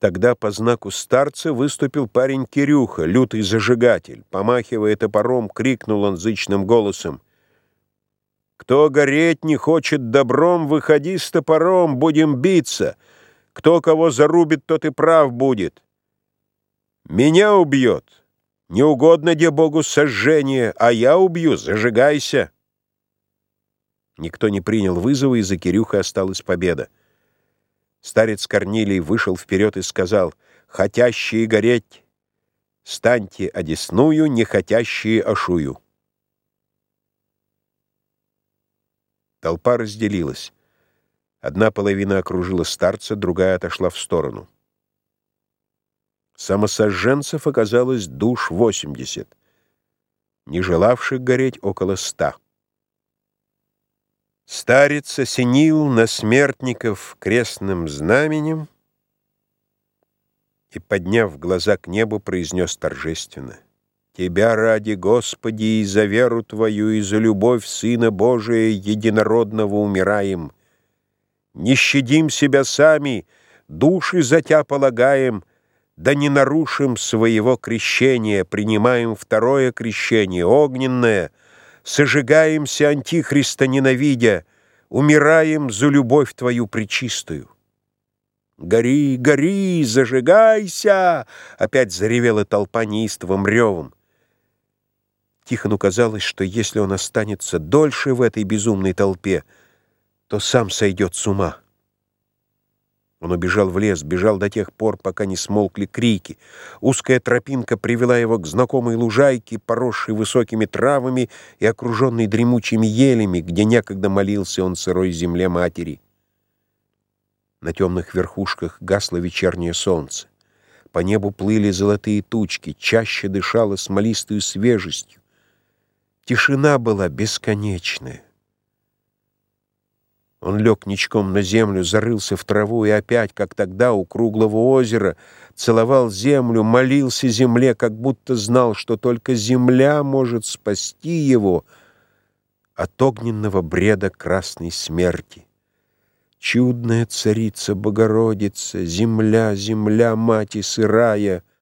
Тогда по знаку старца выступил парень Кирюха, лютый зажигатель. Помахивая топором, крикнул он зычным голосом. «Кто гореть не хочет добром, выходи с топором, будем биться. Кто кого зарубит, тот и прав будет. Меня убьет. Не угодно где Богу сожжение, а я убью, зажигайся». Никто не принял вызова, и за Кирюхой осталась победа. Старец Корнилий вышел вперед и сказал, «Хотящие гореть, станьте одесную, не хотящие ошую». Толпа разделилась. Одна половина окружила старца, другая отошла в сторону. Самосожженцев оказалось душ 80, не желавших гореть около ста. Старец осенил на смертников крестным знаменем и, подняв глаза к небу, произнес торжественно «Тебя ради, Господи, и за веру Твою, и за любовь Сына Божия единородного умираем. Не щадим себя сами, души за Тя полагаем, да не нарушим своего крещения, принимаем второе крещение, огненное — сожигаемся Антихриста ненавидя, умираем за любовь Твою пречистую. «Гори, гори, зажигайся!» — опять заревела толпа неистовым ревом. Тихону казалось, что если он останется дольше в этой безумной толпе, то сам сойдет с ума. Он убежал в лес, бежал до тех пор, пока не смолкли крики. Узкая тропинка привела его к знакомой лужайке, поросшей высокими травами и окруженной дремучими елями, где некогда молился он сырой земле матери. На темных верхушках гасло вечернее солнце. По небу плыли золотые тучки, чаще дышало смолистую свежестью. Тишина была бесконечная. Он лег ничком на землю, зарылся в траву и опять, как тогда у круглого озера, целовал землю, молился земле, как будто знал, что только земля может спасти его от огненного бреда красной смерти. Чудная царица Богородица, земля, земля, мать и сырая —